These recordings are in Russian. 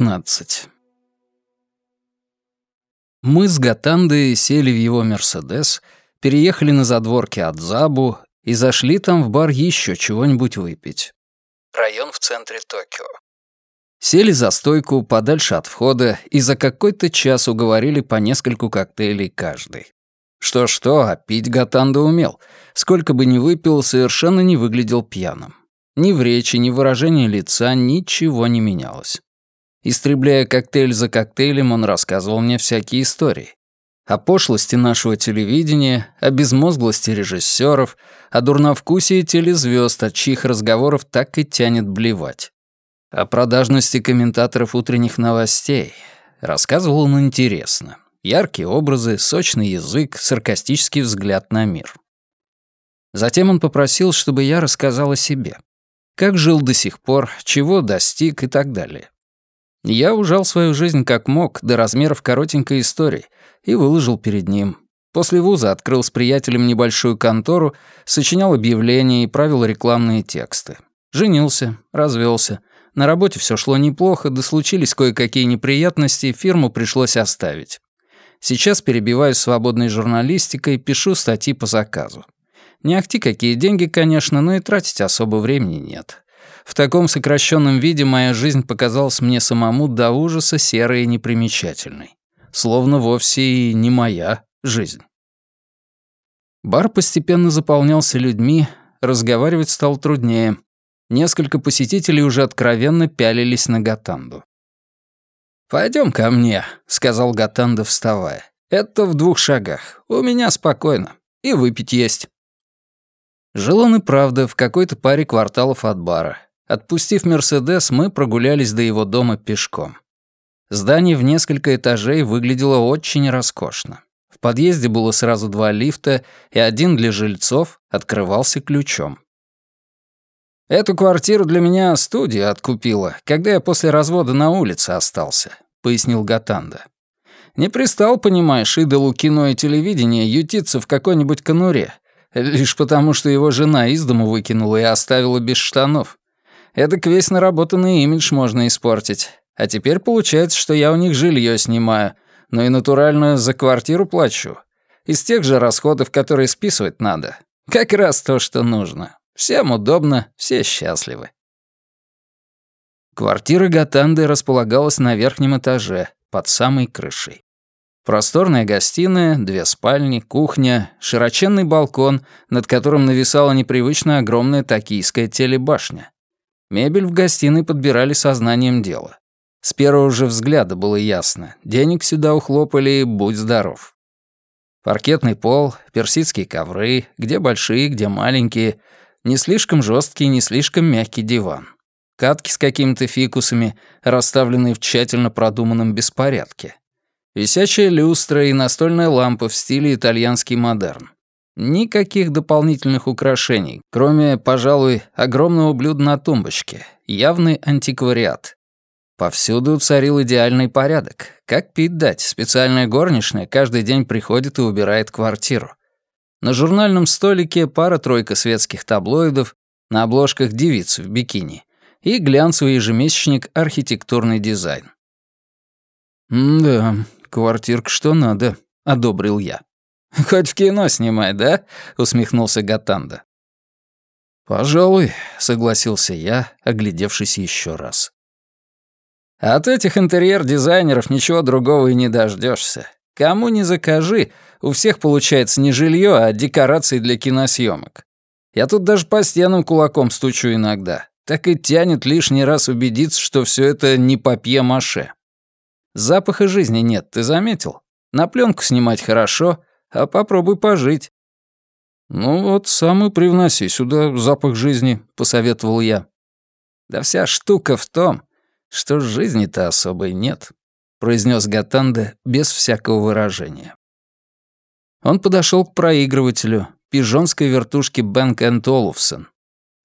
19. Мы с Гатандой сели в его «Мерседес», переехали на задворки от Забу и зашли там в бар еще чего-нибудь выпить. Район в центре Токио. Сели за стойку подальше от входа и за какой-то час уговорили по нескольку коктейлей каждый. Что-что, а пить Гатанда умел. Сколько бы ни выпил, совершенно не выглядел пьяным. Ни в речи, ни в выражении лица ничего не менялось. Истребляя коктейль за коктейлем, он рассказывал мне всякие истории. О пошлости нашего телевидения, о безмозглости режиссеров, о дурновкусии телезвезд, от чьих разговоров так и тянет блевать. О продажности комментаторов утренних новостей. Рассказывал он интересно. Яркие образы, сочный язык, саркастический взгляд на мир. Затем он попросил, чтобы я рассказал о себе. Как жил до сих пор, чего достиг и так далее. Я ужал свою жизнь как мог, до размеров коротенькой истории, и выложил перед ним. После вуза открыл с приятелем небольшую контору, сочинял объявления и правил рекламные тексты. Женился, развелся. На работе все шло неплохо, да случились кое-какие неприятности, фирму пришлось оставить. Сейчас перебиваюсь свободной журналистикой, пишу статьи по заказу. Не ахти какие деньги, конечно, но и тратить особо времени нет. В таком сокращенном виде моя жизнь показалась мне самому до ужаса серой и непримечательной. Словно вовсе и не моя жизнь. Бар постепенно заполнялся людьми, разговаривать стало труднее. Несколько посетителей уже откровенно пялились на Гатанду. «Пойдем ко мне», — сказал Гатанда, вставая. «Это в двух шагах. У меня спокойно. И выпить есть». Жил он и правда в какой-то паре кварталов от бара. Отпустив «Мерседес», мы прогулялись до его дома пешком. Здание в несколько этажей выглядело очень роскошно. В подъезде было сразу два лифта, и один для жильцов открывался ключом. «Эту квартиру для меня студия откупила, когда я после развода на улице остался», — пояснил Гатанда. «Не пристал, понимаешь, идолу кино и телевидения ютиться в какой-нибудь конуре, лишь потому, что его жена из дому выкинула и оставила без штанов. Эдак весь наработанный имидж можно испортить. А теперь получается, что я у них жилье снимаю, но и натуральную за квартиру плачу. Из тех же расходов, которые списывать надо. Как раз то, что нужно. Всем удобно, все счастливы. Квартира Гатанды располагалась на верхнем этаже, под самой крышей. Просторная гостиная, две спальни, кухня, широченный балкон, над которым нависала непривычно огромная токийская телебашня. Мебель в гостиной подбирали сознанием дела. С первого же взгляда было ясно. Денег сюда ухлопали, будь здоров. Паркетный пол, персидские ковры, где большие, где маленькие, не слишком жесткий, не слишком мягкий диван. Катки с какими-то фикусами, расставленные в тщательно продуманном беспорядке. Висячая люстра и настольная лампа в стиле итальянский модерн. Никаких дополнительных украшений, кроме, пожалуй, огромного блюда на тумбочке. Явный антиквариат. Повсюду царил идеальный порядок. Как пить дать, специальная горничная каждый день приходит и убирает квартиру. На журнальном столике пара-тройка светских таблоидов, на обложках девиц в бикини и глянцевый ежемесячник «Архитектурный дизайн». «Да, квартирка что надо», — одобрил я. «Хоть в кино снимай, да?» — усмехнулся Гатанда. «Пожалуй», — согласился я, оглядевшись еще раз. «От этих интерьер-дизайнеров ничего другого и не дождешься. Кому не закажи, у всех получается не жилье, а декорации для киносъемок. Я тут даже по стенам кулаком стучу иногда. Так и тянет лишний раз убедиться, что все это не папье-маше. Запаха жизни нет, ты заметил? На пленку снимать хорошо, а попробуй пожить». «Ну вот, сам и привноси сюда запах жизни», — посоветовал я. «Да вся штука в том, что жизни-то особой нет», — произнес Гатанда без всякого выражения. Он подошел к проигрывателю, пижонской вертушке Бэнк энд Олуфсон,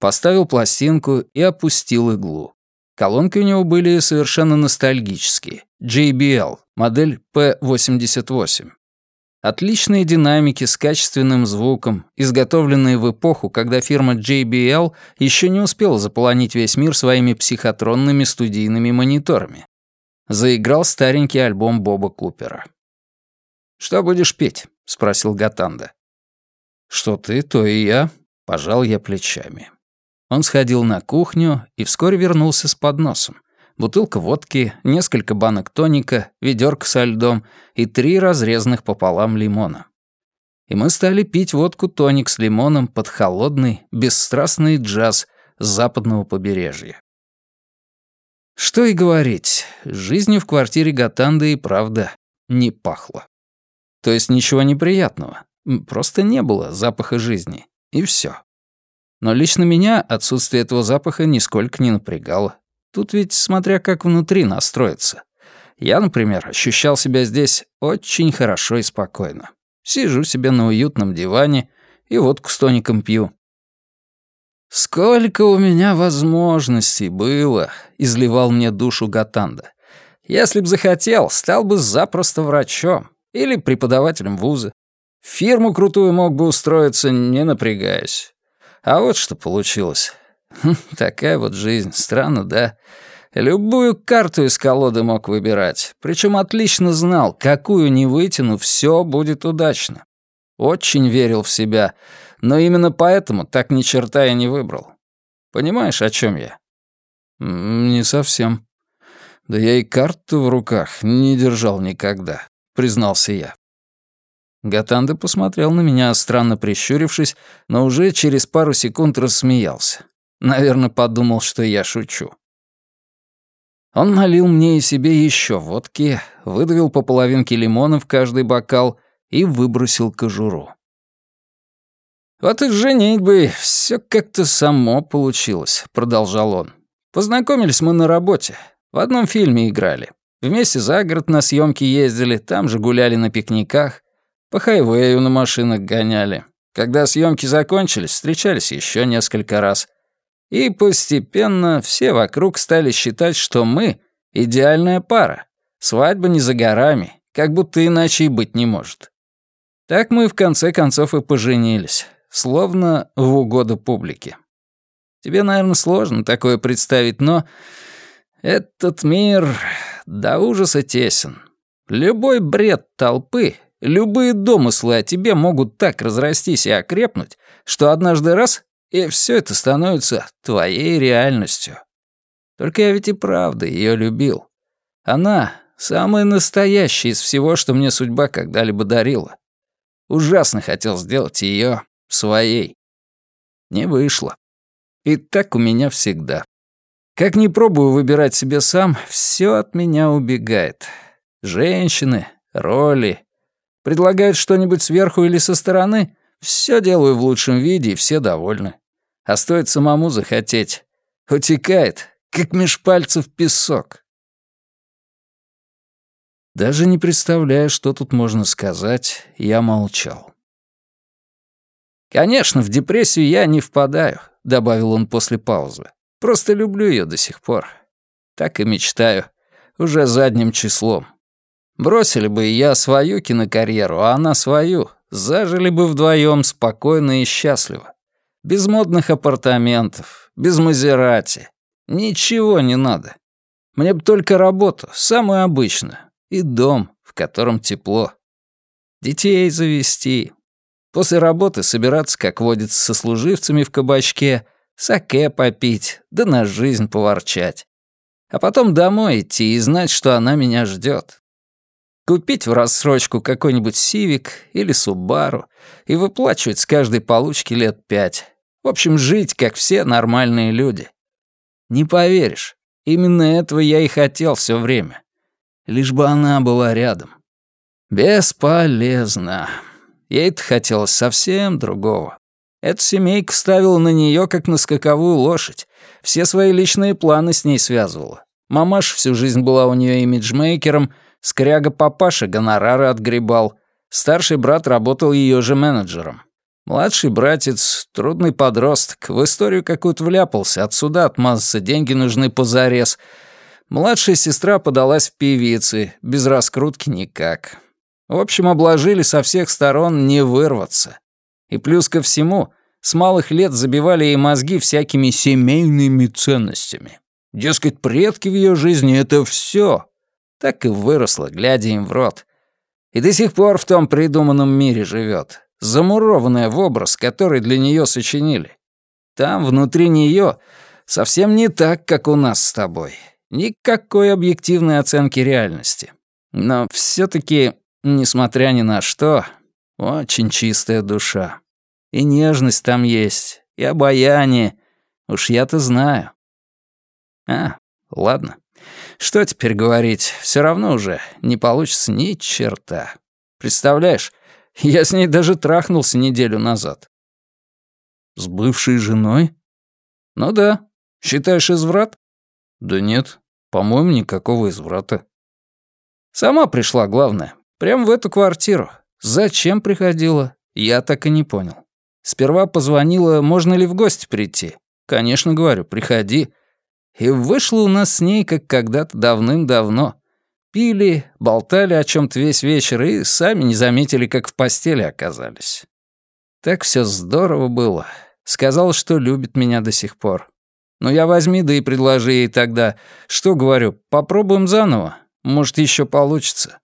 поставил пластинку и опустил иглу. Колонки у него были совершенно ностальгические. JBL, модель P88. Отличные динамики с качественным звуком, изготовленные в эпоху, когда фирма JBL еще не успела заполонить весь мир своими психотронными студийными мониторами. Заиграл старенький альбом Боба Купера. «Что будешь петь?» — спросил Гатанда. «Что ты, то и я», — пожал я плечами. Он сходил на кухню и вскоре вернулся с подносом. Бутылка водки, несколько банок тоника, ведерко со льдом и три разрезанных пополам лимона. И мы стали пить водку-тоник с лимоном под холодный, бесстрастный джаз с западного побережья. Что и говорить, жизнью в квартире Гатанды и правда не пахло. То есть ничего неприятного, просто не было запаха жизни, и все. Но лично меня отсутствие этого запаха нисколько не напрягало. Тут ведь смотря как внутри настроиться. Я, например, ощущал себя здесь очень хорошо и спокойно. Сижу себе на уютном диване и водку с тоником пью. «Сколько у меня возможностей было», — изливал мне душу Гатанда. «Если б захотел, стал бы запросто врачом или преподавателем вуза. Фирму крутую мог бы устроиться, не напрягаясь. А вот что получилось. Хм, такая вот жизнь, странно, да? Любую карту из колоды мог выбирать, причем отлично знал, какую не вытяну, все будет удачно. Очень верил в себя, но именно поэтому так ни черта я не выбрал. Понимаешь, о чем я? Не совсем. Да я и карту в руках не держал никогда, признался я. Гатанда посмотрел на меня, странно прищурившись, но уже через пару секунд рассмеялся. Наверное, подумал, что я шучу. Он налил мне и себе еще водки, выдавил по половинке лимона в каждый бокал и выбросил кожуру. «Вот и женитьбы, все как-то само получилось», — продолжал он. «Познакомились мы на работе. В одном фильме играли. Вместе за город на съемки ездили, там же гуляли на пикниках, по хайвею на машинах гоняли. Когда съемки закончились, встречались еще несколько раз. И постепенно все вокруг стали считать, что мы — идеальная пара. Свадьба не за горами, как будто иначе и быть не может. Так мы в конце концов и поженились, словно в угоду публике. Тебе, наверное, сложно такое представить, но этот мир до ужаса тесен. Любой бред толпы, любые домыслы о тебе могут так разрастись и окрепнуть, что однажды раз и все это становится твоей реальностью. Только я ведь и правда ее любил. Она — самая настоящая из всего, что мне судьба когда-либо дарила. Ужасно хотел сделать ее своей. Не вышло. И так у меня всегда. Как ни пробую выбирать себе сам, все от меня убегает. Женщины, роли. Предлагают что-нибудь сверху или со стороны, все делаю в лучшем виде, и все довольны. А стоит самому захотеть. Утекает, как меж пальцев песок. Даже не представляя, что тут можно сказать, я молчал. «Конечно, в депрессию я не впадаю», — добавил он после паузы. «Просто люблю ее до сих пор. Так и мечтаю. Уже задним числом. Бросили бы я свою кинокарьеру, а она свою. Зажили бы вдвоем спокойно и счастливо. Без модных апартаментов, без Мазерати. Ничего не надо. Мне бы только работу, самую обычную, и дом, в котором тепло. Детей завести. После работы собираться, как водится, со служивцами в кабачке, саке попить, да на жизнь поворчать. А потом домой идти и знать, что она меня ждет. Купить в рассрочку какой-нибудь Сивик или Субару и выплачивать с каждой получки лет пять. В общем, жить, как все нормальные люди. Не поверишь, именно этого я и хотел все время. Лишь бы она была рядом. Бесполезно. Ей-то хотелось совсем другого. Эта семейка ставила на нее как на скаковую лошадь. Все свои личные планы с ней связывала. Мамаша всю жизнь была у нее имиджмейкером — Скряга папаша гонорары отгребал. Старший брат работал ее же менеджером. Младший братец, трудный подросток, в историю какую-то вляпался, отсюда отмазаться, деньги нужны позарез. Младшая сестра подалась в певицы, без раскрутки никак. В общем, обложили со всех сторон не вырваться. И плюс ко всему, с малых лет забивали ей мозги всякими семейными ценностями. Дескать, предки в ее жизни — это все, Так и выросла, глядя им в рот. И до сих пор в том придуманном мире живет, замурованная в образ, который для нее сочинили. Там, внутри нее, совсем не так, как у нас с тобой. Никакой объективной оценки реальности. Но все таки несмотря ни на что, очень чистая душа. И нежность там есть, и обаяние. Уж я-то знаю. А, ладно. Что теперь говорить? Все равно уже не получится ни черта. Представляешь, я с ней даже трахнулся неделю назад. С бывшей женой? Ну да. Считаешь изврат? Да нет, по-моему, никакого изврата. Сама пришла, главное. Прямо в эту квартиру. Зачем приходила, я так и не понял. Сперва позвонила, можно ли в гости прийти. Конечно, говорю, приходи. И вышло у нас с ней, как когда-то давным-давно. Пили, болтали о чем то весь вечер и сами не заметили, как в постели оказались. Так все здорово было. Сказала, что любит меня до сих пор. Но я возьми, да и предложи ей тогда. Что, говорю, попробуем заново? Может, еще получится.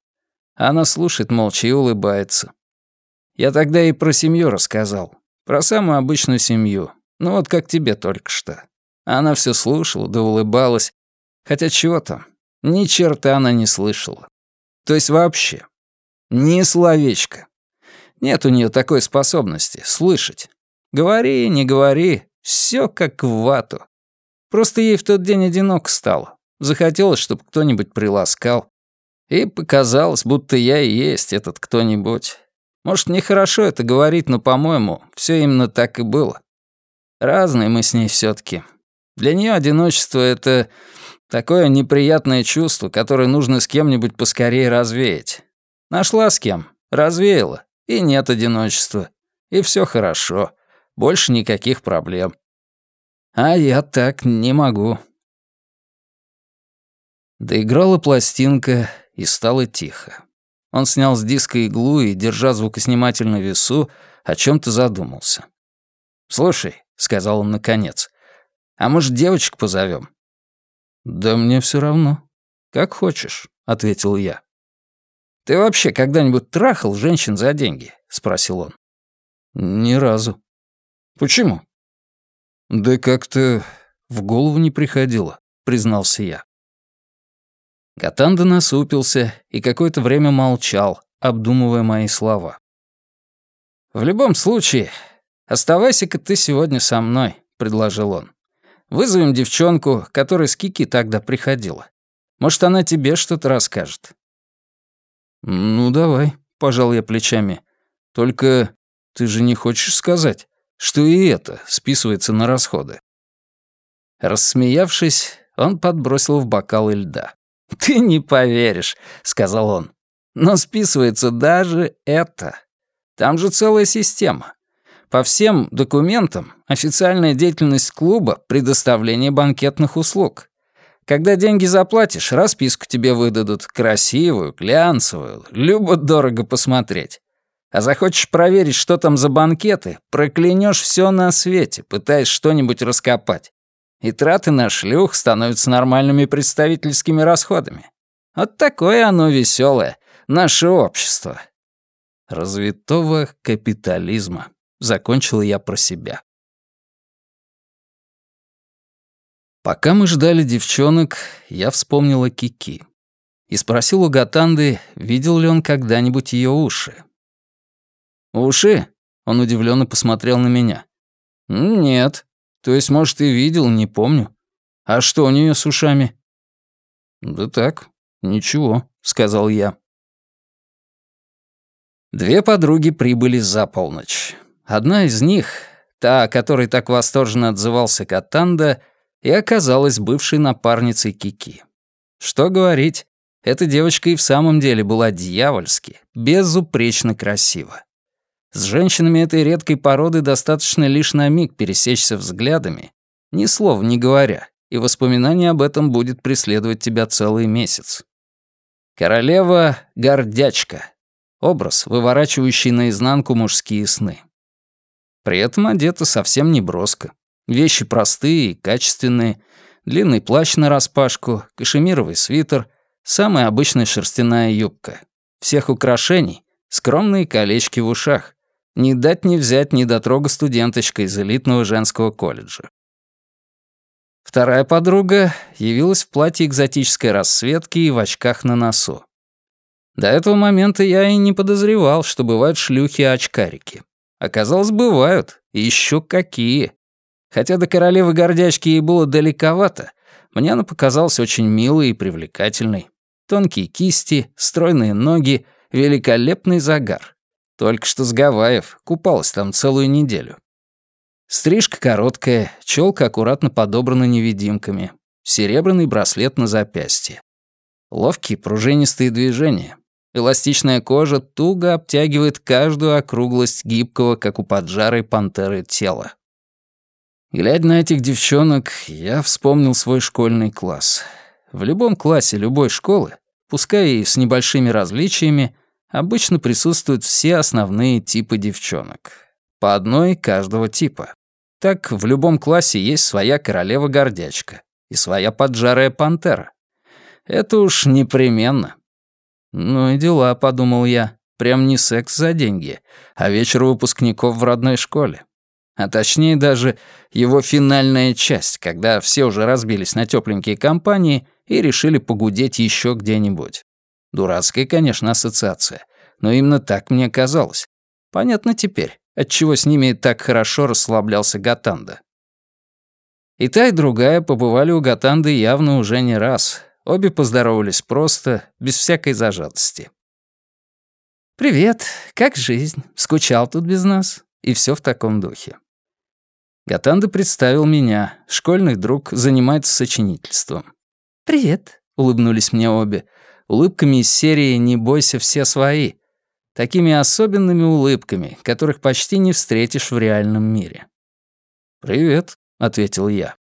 Она слушает молча и улыбается. Я тогда ей про семью рассказал. Про самую обычную семью. Ну вот как тебе только что. Она все слушала, да улыбалась. Хотя чего там, ни черта она не слышала. То есть вообще. Ни словечко. Нет у нее такой способности — слышать. Говори, не говори, все как в вату. Просто ей в тот день одиноко стало. Захотелось, чтобы кто-нибудь приласкал. И показалось, будто я и есть этот кто-нибудь. Может, нехорошо это говорить, но, по-моему, все именно так и было. Разные мы с ней все таки Для нее одиночество — это такое неприятное чувство, которое нужно с кем-нибудь поскорее развеять. Нашла с кем, развеяла, и нет одиночества. И все хорошо, больше никаких проблем. А я так не могу. Доиграла пластинка, и стало тихо. Он снял с диска иглу и, держа звукосниматель на весу, о чем то задумался. «Слушай», — сказал он наконец, — «а может, девочек позовем?» «Да мне все равно. Как хочешь», — ответил я. «Ты вообще когда-нибудь трахал женщин за деньги?» — спросил он. «Ни разу». «Почему?» «Да как-то в голову не приходило», — признался я. Катанда насупился и какое-то время молчал, обдумывая мои слова. «В любом случае, оставайся-ка ты сегодня со мной», — предложил он. «Вызовем девчонку, которая с Кики тогда приходила. Может, она тебе что-то расскажет». «Ну, давай», — пожал я плечами. «Только ты же не хочешь сказать, что и это списывается на расходы?» Рассмеявшись, он подбросил в бокал льда. «Ты не поверишь», — сказал он. «Но списывается даже это. Там же целая система. По всем документам официальная деятельность клуба — предоставление банкетных услуг. Когда деньги заплатишь, расписку тебе выдадут, красивую, глянцевую, любо дорого посмотреть. А захочешь проверить, что там за банкеты, проклянешь все на свете, пытаясь что-нибудь раскопать и траты на шлюх становятся нормальными представительскими расходами. Вот такое оно веселое, наше общество. Развитого капитализма. Закончил я про себя. Пока мы ждали девчонок, я вспомнила Кики. И спросил у Гатанды, видел ли он когда-нибудь ее уши. «Уши?» — он удивленно посмотрел на меня. «Нет», то есть, может, и видел, не помню. А что у нее с ушами?» «Да так, ничего», — сказал я. Две подруги прибыли за полночь. Одна из них, та, о которой так восторженно отзывался Катанда, и оказалась бывшей напарницей Кики. Что говорить, эта девочка и в самом деле была дьявольски, безупречно красива. С женщинами этой редкой породы достаточно лишь на миг пересечься взглядами, ни слова не говоря, и воспоминание об этом будет преследовать тебя целый месяц. Королева — гордячка. Образ, выворачивающий наизнанку мужские сны. При этом одета совсем не броско. Вещи простые и качественные. Длинный плащ нараспашку, кашемировый свитер, Самая обычная шерстяная юбка. Всех украшений — скромные колечки в ушах. Не дать не взять недотрога студенточка из элитного женского колледжа. Вторая подруга явилась в платье экзотической расцветки и в очках на носу. До этого момента я и не подозревал, что бывают шлюхи-очкарики. Оказалось, бывают. Еще какие. Хотя до королевы гордячки ей было далековато, мне она показалась очень милой и привлекательной. Тонкие кисти, стройные ноги, великолепный загар. Только что с Гавайев, купалась там целую неделю. Стрижка короткая, челка аккуратно подобрана невидимками, серебряный браслет на запястье. Ловкие пружинистые движения. Эластичная кожа туго обтягивает каждую округлость гибкого, как у поджарой пантеры, тела. Глядя на этих девчонок, я вспомнил свой школьный класс. В любом классе любой школы, пускай и с небольшими различиями, обычно присутствуют все основные типы девчонок. По одной каждого типа. Так в любом классе есть своя королева-гордячка и своя поджарая пантера. Это уж непременно. Ну и дела, подумал я. Прям не секс за деньги, а вечер выпускников в родной школе. А точнее даже его финальная часть, когда все уже разбились на тепленькие компании и решили погудеть еще где-нибудь. Дурацкая, конечно, ассоциация, но именно так мне казалось. Понятно теперь, отчего с ними так хорошо расслаблялся Гатанда. И та, и другая побывали у Гатанды явно уже не раз. Обе поздоровались просто, без всякой зажатости. «Привет, как жизнь? Скучал тут без нас?» И все в таком духе. Гатанда представил меня. Школьный друг занимается сочинительством. «Привет», — улыбнулись мне обе. Улыбками из серии «Не бойся, все свои». Такими особенными улыбками, которых почти не встретишь в реальном мире. «Привет», — ответил я.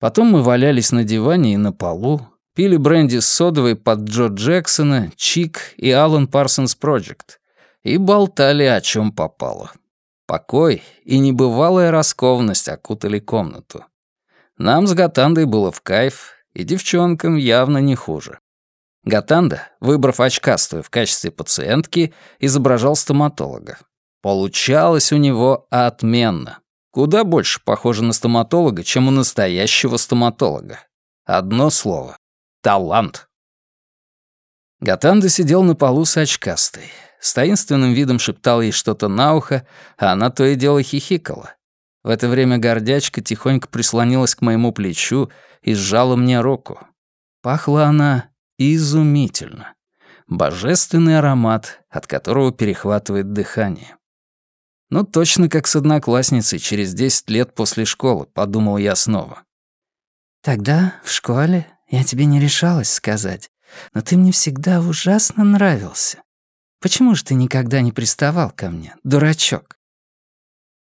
Потом мы валялись на диване и на полу, пили бренди с содовой под Джо Джексона, Чик и Алан Парсонс Проджект и болтали о чем попало. Покой и небывалая раскованность окутали комнату. Нам с Гатандой было в кайф, и девчонкам явно не хуже. Гатанда, выбрав очкастую в качестве пациентки, изображал стоматолога. Получалось у него отменно. Куда больше похоже на стоматолога, чем у настоящего стоматолога. Одно слово — талант. Гатанда сидел на полу с очкастой с таинственным видом шептал ей что-то на ухо, а она то и дело хихикала. В это время гордячка тихонько прислонилась к моему плечу и сжала мне руку. Пахла она изумительно. Божественный аромат, от которого перехватывает дыхание. Ну, точно как с одноклассницей через 10 лет после школы, подумал я снова. Тогда, в школе, я тебе не решалась сказать, но ты мне всегда ужасно нравился. Почему же ты никогда не приставал ко мне, дурачок?»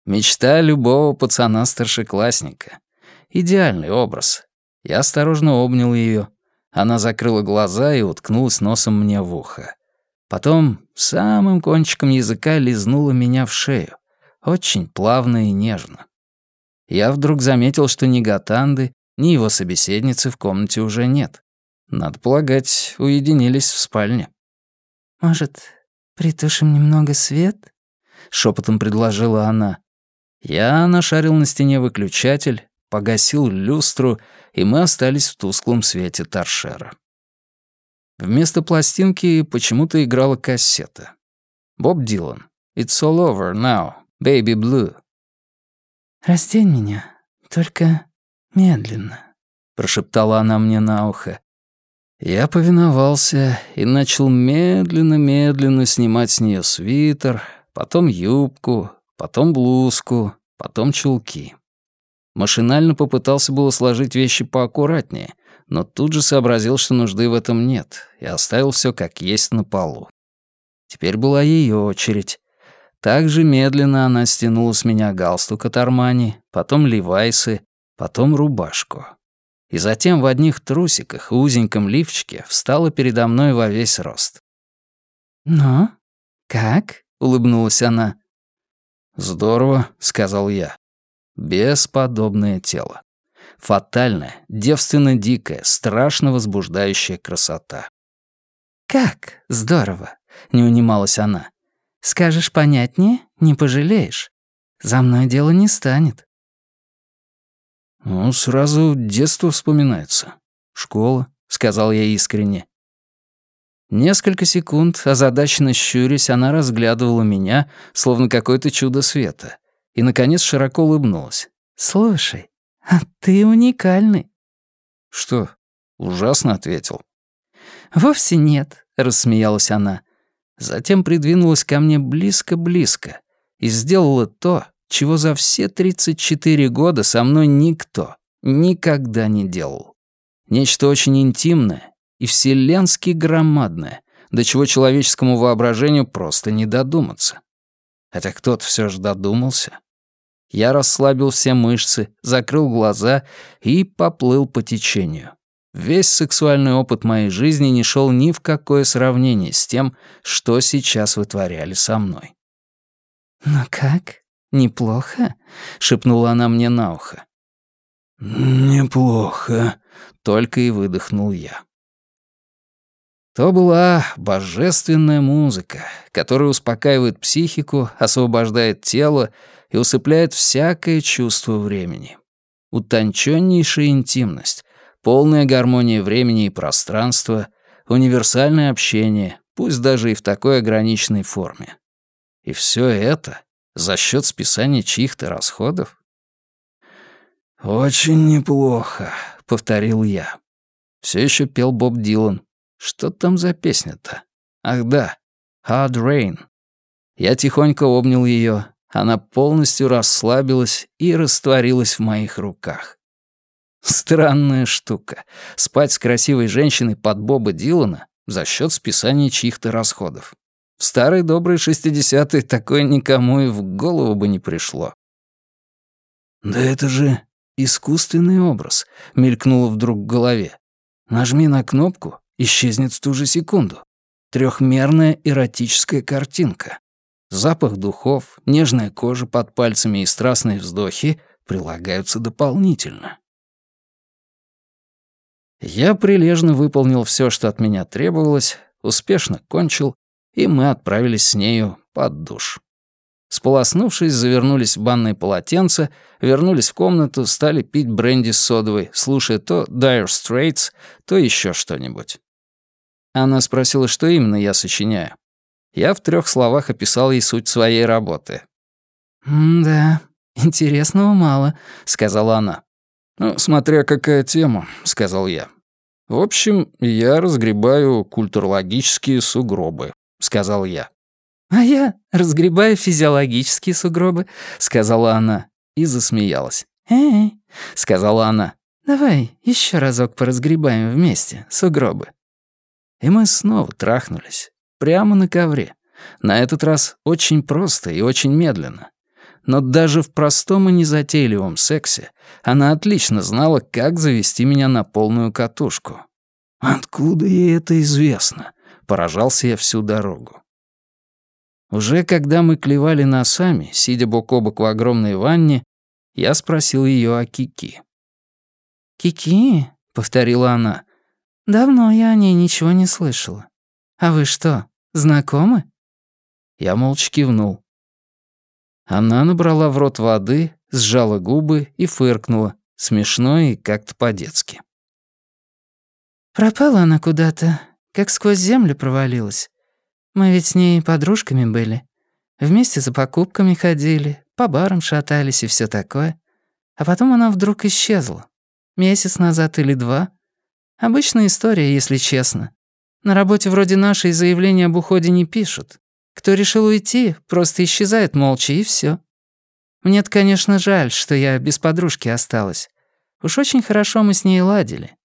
Мечта любого пацана-старшеклассника. Идеальный образ. Я осторожно обнял ее. Она закрыла глаза и уткнулась носом мне в ухо. Потом самым кончиком языка лизнула меня в шею. Очень плавно и нежно. Я вдруг заметил, что ни Гатанды, ни его собеседницы в комнате уже нет. Надо полагать, уединились в спальне. «Может, притушим немного свет?» — шепотом предложила она. Я нашарил на стене выключатель, погасил люстру, и мы остались в тусклом свете торшера. Вместо пластинки почему-то играла кассета. Боб Дилан. «It's all over now, baby blue». «Раздень меня, только медленно», — прошептала она мне на ухо. Я повиновался и начал медленно-медленно снимать с нее свитер, потом юбку, потом блузку, потом чулки. Машинально попытался было сложить вещи поаккуратнее, но тут же сообразил, что нужды в этом нет, и оставил все как есть на полу. Теперь была ее очередь. Так же медленно она стянула с меня галстук от Армани, потом левайсы, потом рубашку и затем в одних трусиках и узеньком лифчике встала передо мной во весь рост. «Ну, как?» — улыбнулась она. «Здорово», — сказал я. «Бесподобное тело. Фатальная, девственно дикая, страшно возбуждающая красота. «Как? Здорово!» — не унималась она. «Скажешь понятнее — не пожалеешь. За мной дело не станет». «Ну, сразу детство вспоминается. Школа», — сказал я искренне. Несколько секунд, озадаченно щурясь, она разглядывала меня, словно какое-то чудо света, и, наконец, широко улыбнулась. «Слушай, а ты уникальный». «Что?» — ужасно ответил. «Вовсе нет», — рассмеялась она. Затем придвинулась ко мне близко-близко и сделала то, чего за все 34 года со мной никто никогда не делал. Нечто очень интимное и вселенски громадное, до чего человеческому воображению просто не додуматься. Хотя кто-то все же додумался. Я расслабил все мышцы, закрыл глаза и поплыл по течению. Весь сексуальный опыт моей жизни не шел ни в какое сравнение с тем, что сейчас вытворяли со мной. «Ну как? Неплохо?» — шепнула она мне на ухо. «Неплохо», — только и выдохнул я. То была божественная музыка, которая успокаивает психику, освобождает тело и усыпляет всякое чувство времени. Утонченнейшая интимность, полная гармония времени и пространства, универсальное общение, пусть даже и в такой ограниченной форме. И все это за счет списания чьих-то расходов? «Очень неплохо», — повторил я. Все еще пел Боб Дилан. Что там за песня-то? Ах да, Hard Rain. Я тихонько обнял ее, она полностью расслабилась и растворилась в моих руках. Странная штука — спать с красивой женщиной под Боба Дилана за счет списания чьих-то расходов. В старые добрые шестидесятые такое никому и в голову бы не пришло. «Да это же искусственный образ», — мелькнуло вдруг в голове. «Нажми на кнопку, исчезнет в ту же секунду. Трехмерная эротическая картинка. Запах духов, нежная кожа под пальцами и страстные вздохи прилагаются дополнительно. Я прилежно выполнил все, что от меня требовалось, успешно кончил, и мы отправились с нею под душ. Сполоснувшись, завернулись в банное полотенце, вернулись в комнату, стали пить бренди с содовой, слушая то Dire Straits, то еще что-нибудь. Она спросила, что именно я сочиняю. Я в трех словах описал ей суть своей работы. «Да, интересного мало», — сказала она. «Ну, смотря какая тема», — сказал я. «В общем, я разгребаю культурологические сугробы», — сказал я. «А я разгребаю физиологические сугробы», — сказала она и засмеялась. «Эй», — сказала она, — «давай еще разок поразгребаем вместе сугробы». И мы снова трахнулись. Прямо на ковре. На этот раз очень просто и очень медленно. Но даже в простом и незатейливом сексе она отлично знала, как завести меня на полную катушку. «Откуда ей это известно?» — поражался я всю дорогу. Уже когда мы клевали носами, сидя бок о бок в огромной ванне, я спросил ее о Кики. «Кики?» — повторила она. «Давно я о ней ничего не слышала. А вы что, Знакомы?» Я молча кивнул. Она набрала в рот воды, сжала губы и фыркнула, смешно и как-то по-детски. «Пропала она куда-то, как сквозь землю провалилась. Мы ведь с ней подружками были. Вместе за покупками ходили, по барам шатались и все такое. А потом она вдруг исчезла. Месяц назад или два. Обычная история, если честно. На работе вроде нашей заявления об уходе не пишут. Кто решил уйти, просто исчезает молча, и все. Мне-то, конечно, жаль, что я без подружки осталась. Уж очень хорошо мы с ней ладили.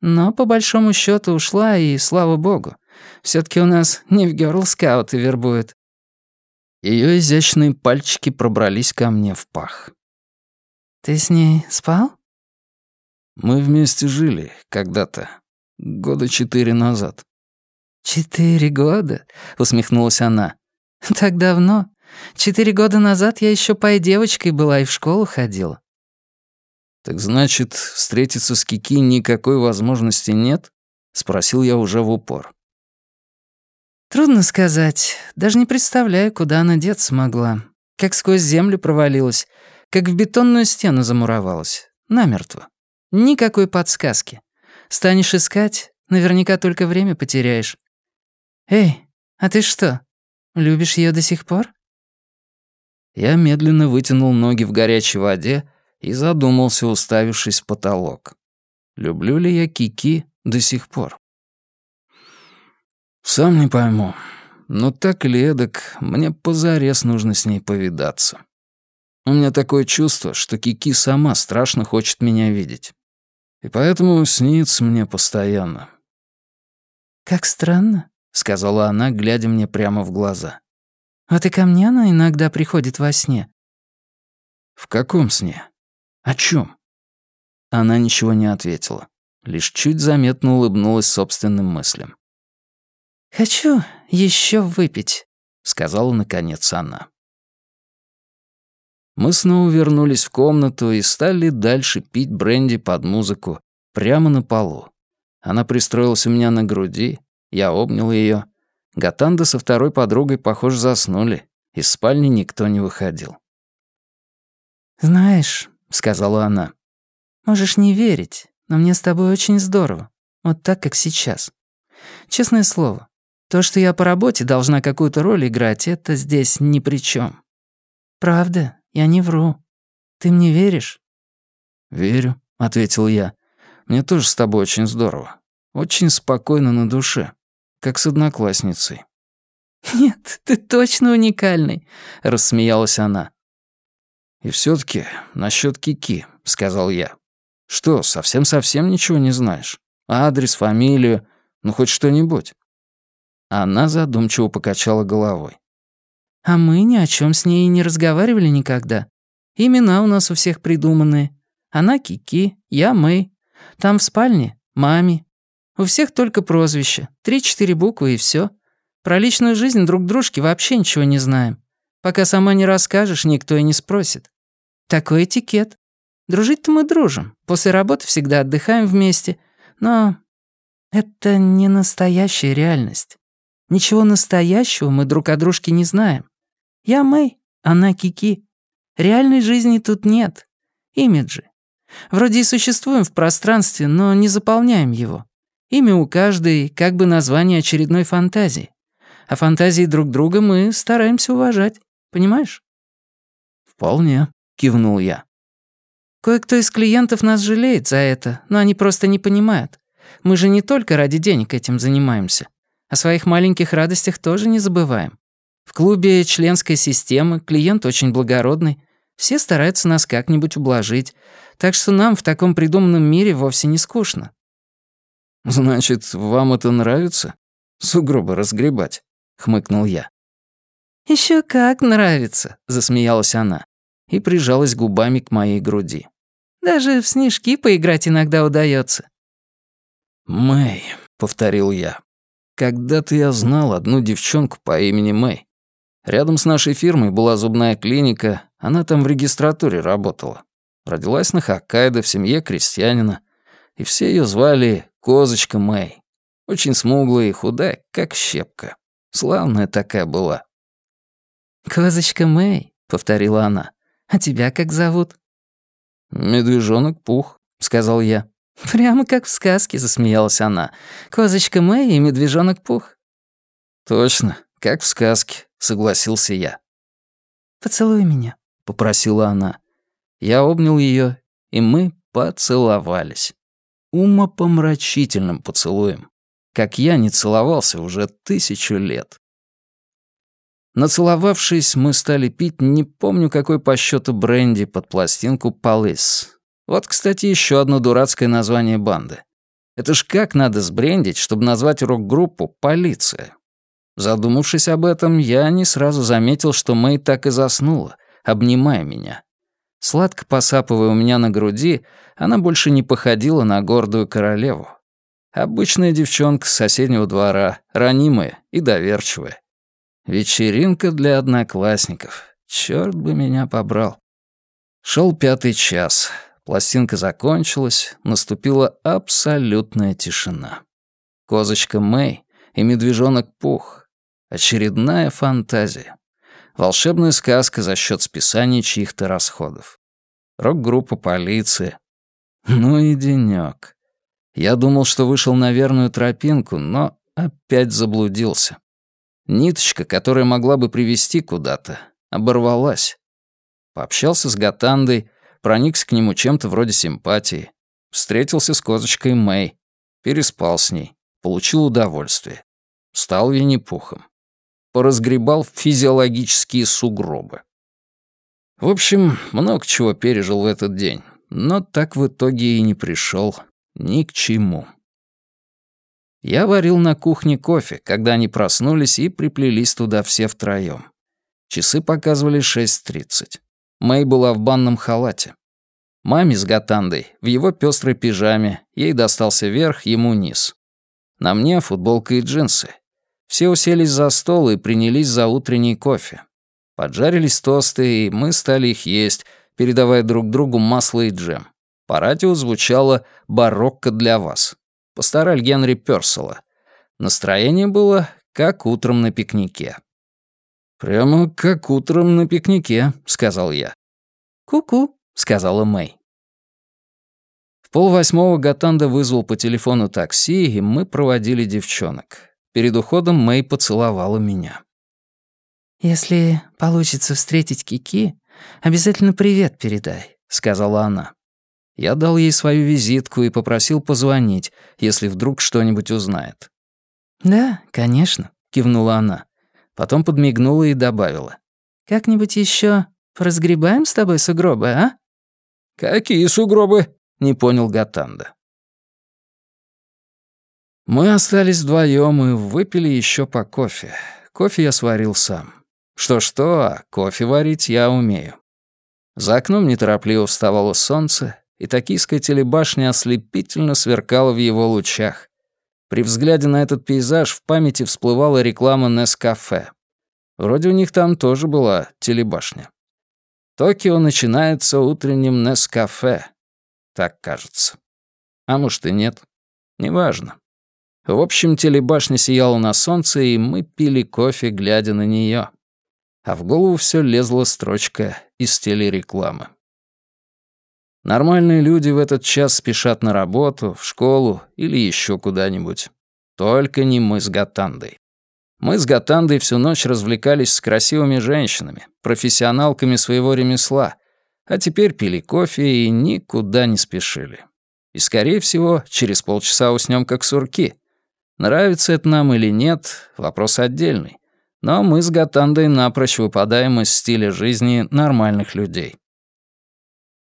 Но по большому счету ушла, и слава богу. все таки у нас не в гёрл-скауты вербуют. Ее изящные пальчики пробрались ко мне в пах. «Ты с ней спал?» «Мы вместе жили когда-то, года четыре назад». «Четыре года?» — усмехнулась она. «Так давно. Четыре года назад я еще пой девочкой была и в школу ходила». «Так значит, встретиться с Кики никакой возможности нет?» — спросил я уже в упор. «Трудно сказать. Даже не представляю, куда она деться могла. Как сквозь землю провалилась, как в бетонную стену замуровалась. Намертво. Никакой подсказки. Станешь искать, наверняка только время потеряешь. Эй, а ты что, любишь ее до сих пор?» Я медленно вытянул ноги в горячей воде и задумался, уставившись в потолок. Люблю ли я Кики до сих пор? Сам не пойму. Но так или эдак, мне позарез нужно с ней повидаться. У меня такое чувство, что Кики сама страшно хочет меня видеть. И поэтому снится мне постоянно. «Как странно», — сказала она, глядя мне прямо в глаза. «Вот и ко мне она иногда приходит во сне». «В каком сне? О чем? Она ничего не ответила, лишь чуть заметно улыбнулась собственным мыслям. «Хочу еще выпить», — сказала наконец она. Мы снова вернулись в комнату и стали дальше пить бренди под музыку, прямо на полу. Она пристроилась у меня на груди, я обнял ее. Гатанда со второй подругой, похоже, заснули. Из спальни никто не выходил. «Знаешь», — сказала она, — «можешь не верить, но мне с тобой очень здорово. Вот так, как сейчас. Честное слово, то, что я по работе должна какую-то роль играть, это здесь ни при чем. Правда, я не вру. Ты мне веришь?» «Верю», — ответил я. «Мне тоже с тобой очень здорово. Очень спокойно на душе, как с одноклассницей». «Нет, ты точно уникальный», — рассмеялась она. «И все таки насчет Кики», — сказал я. «Что, совсем-совсем ничего не знаешь? Адрес, фамилию, ну хоть что-нибудь?» Она задумчиво покачала головой. «А мы ни о чем с ней не разговаривали никогда. Имена у нас у всех придуманные. Она Кики, я Мэй. Там в спальне — Мами. У всех только прозвища, три-четыре буквы и все. Про личную жизнь друг дружки вообще ничего не знаем. Пока сама не расскажешь, никто и не спросит. Такой этикет. Дружить-то мы дружим. После работы всегда отдыхаем вместе. Но это не настоящая реальность. Ничего настоящего мы друг о дружке не знаем. Я Мэй, она Кики. Реальной жизни тут нет. Имиджи. Вроде и существуем в пространстве, но не заполняем его. Имя у каждой как бы название очередной фантазии. А фантазии друг друга мы стараемся уважать. Понимаешь? «Вполне», — кивнул я. Кое-кто из клиентов нас жалеет за это, но они просто не понимают. Мы же не только ради денег этим занимаемся. О своих маленьких радостях тоже не забываем. В клубе членской системы клиент очень благородный. Все стараются нас как-нибудь ублажить. Так что нам в таком придуманном мире вовсе не скучно. «Значит, вам это нравится? Сугробы разгребать?» — хмыкнул я. Еще как нравится», — засмеялась она и прижалась губами к моей груди. «Даже в снежки поиграть иногда удается. «Мэй», — повторил я. Когда-то я знал одну девчонку по имени Мэй. Рядом с нашей фирмой была зубная клиника, она там в регистратуре работала. Родилась на Хоккайдо в семье крестьянина, и все ее звали Козочка Мэй. Очень смуглая и худая, как щепка. Славная такая была. «Козочка Мэй», — повторила она. «А тебя как зовут?» «Медвежонок Пух», — сказал я. «Прямо как в сказке», — засмеялась она. «Козочка Мэй и медвежонок Пух». «Точно, как в сказке», — согласился я. «Поцелуй меня», — попросила она. Я обнял ее, и мы поцеловались. Умопомрачительным поцелуем, как я не целовался уже тысячу лет. Нацеловавшись, мы стали пить не помню какой по счету бренди под пластинку «Полис». Вот, кстати, еще одно дурацкое название банды. Это ж как надо сбрендить, чтобы назвать рок-группу «Полиция». Задумавшись об этом, я не сразу заметил, что Мэй так и заснула, обнимая меня. Сладко посапывая у меня на груди, она больше не походила на гордую королеву. Обычная девчонка с соседнего двора, ранимая и доверчивая. Вечеринка для одноклассников. Черт бы меня побрал. Шел пятый час. Пластинка закончилась, наступила абсолютная тишина. Козочка Мэй и медвежонок Пух. Очередная фантазия. Волшебная сказка за счет списания чьих-то расходов. Рок-группа полиции. Ну и денёк. Я думал, что вышел на верную тропинку, но опять заблудился. Ниточка, которая могла бы привести куда-то, оборвалась. Пообщался с Гатандой, проникся к нему чем-то вроде симпатии. Встретился с козочкой Мэй, переспал с ней, получил удовольствие. Стал Винни-Пухом. Поразгребал физиологические сугробы. В общем, много чего пережил в этот день, но так в итоге и не пришел ни к чему. Я варил на кухне кофе, когда они проснулись и приплелись туда все втроём. Часы показывали 6.30. Мэй была в банном халате. Маме с Гатандой в его пестрой пижаме, ей достался верх, ему низ. На мне футболка и джинсы. Все уселись за стол и принялись за утренний кофе. Поджарились тосты, и мы стали их есть, передавая друг другу масло и джем. По радио звучало «Барокко для вас». Постараль Генри Пёрсела. Настроение было как утром на пикнике. «Прямо как утром на пикнике», — сказал я. «Ку-ку», — сказала Мэй. В полвосьмого Гатанда вызвал по телефону такси, и мы проводили девчонок. Перед уходом Мэй поцеловала меня. «Если получится встретить Кики, обязательно привет передай», — сказала она. Я дал ей свою визитку и попросил позвонить, если вдруг что-нибудь узнает. «Да, конечно», — кивнула она. Потом подмигнула и добавила. «Как-нибудь еще разгребаем с тобой сугробы, а?» «Какие сугробы?» — не понял Гатанда. Мы остались вдвоем и выпили еще по кофе. Кофе я сварил сам. Что-что, а кофе варить я умею. За окном неторопливо вставало солнце, и токийская телебашня ослепительно сверкала в его лучах. При взгляде на этот пейзаж в памяти всплывала реклама Нескафе. Вроде у них там тоже была телебашня. Токио начинается утренним Нескафе. Так кажется. А может и нет. Неважно. В общем, телебашня сияла на солнце, и мы пили кофе, глядя на нее. А в голову все лезла строчка из телерекламы. Нормальные люди в этот час спешат на работу, в школу или еще куда-нибудь. Только не мы с Гатандой. Мы с Гатандой всю ночь развлекались с красивыми женщинами, профессионалками своего ремесла, а теперь пили кофе и никуда не спешили. И, скорее всего, через полчаса уснем как сурки. Нравится это нам или нет, вопрос отдельный. Но мы с Гатандой напрочь выпадаем из стиля жизни нормальных людей.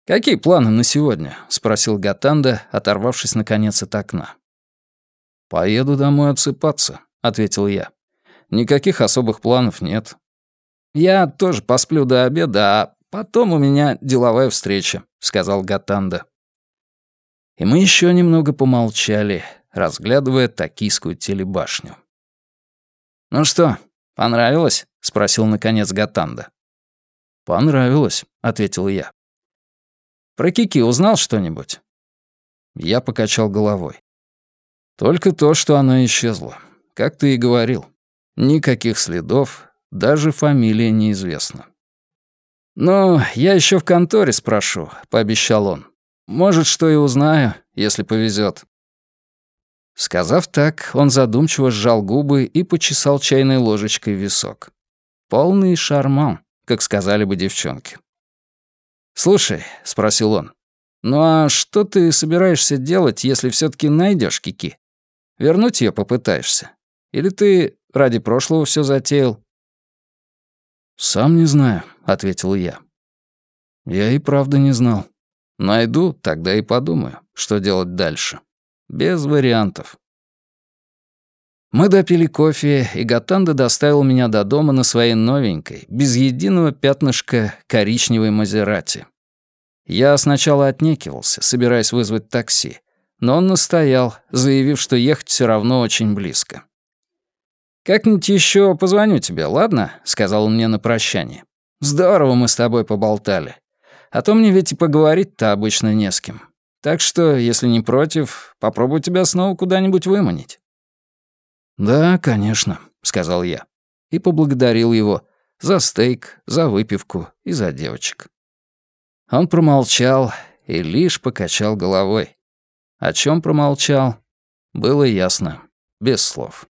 «Какие планы на сегодня?» — спросил Гатанда, оторвавшись наконец от окна. «Поеду домой отсыпаться», — ответил я. «Никаких особых планов нет. Я тоже посплю до обеда, а потом у меня деловая встреча», — сказал Гатанда. И мы еще немного помолчали, разглядывая токийскую телебашню. «Ну что, понравилось?» — спросил наконец Гатанда. «Понравилось», — ответил я. Про Кики узнал что-нибудь?» Я покачал головой. «Только то, что она исчезла. Как ты и говорил. Никаких следов, даже фамилия неизвестна». «Ну, я еще в конторе спрошу», — пообещал он. «Может, что и узнаю, если повезет. Сказав так, он задумчиво сжал губы и почесал чайной ложечкой висок. Полный шарман, как сказали бы девчонки. «Слушай», — спросил он, — «ну а что ты собираешься делать, если все таки найдешь Кики? Вернуть ее попытаешься? Или ты ради прошлого все затеял?» «Сам не знаю», — ответил я. «Я и правда не знал. Найду, тогда и подумаю, что делать дальше. Без вариантов». Мы допили кофе, и Гатанда доставил меня до дома на своей новенькой, без единого пятнышка коричневой Мазерати. Я сначала отнекивался, собираясь вызвать такси, но он настоял, заявив, что ехать все равно очень близко. «Как-нибудь еще позвоню тебе, ладно?» — сказал он мне на прощание. «Здорово мы с тобой поболтали. А то мне ведь и поговорить-то обычно не с кем. Так что, если не против, попробую тебя снова куда-нибудь выманить». «Да, конечно», — сказал я. И поблагодарил его за стейк, за выпивку и за девочек. Он промолчал и лишь покачал головой. О чем промолчал, было ясно, без слов.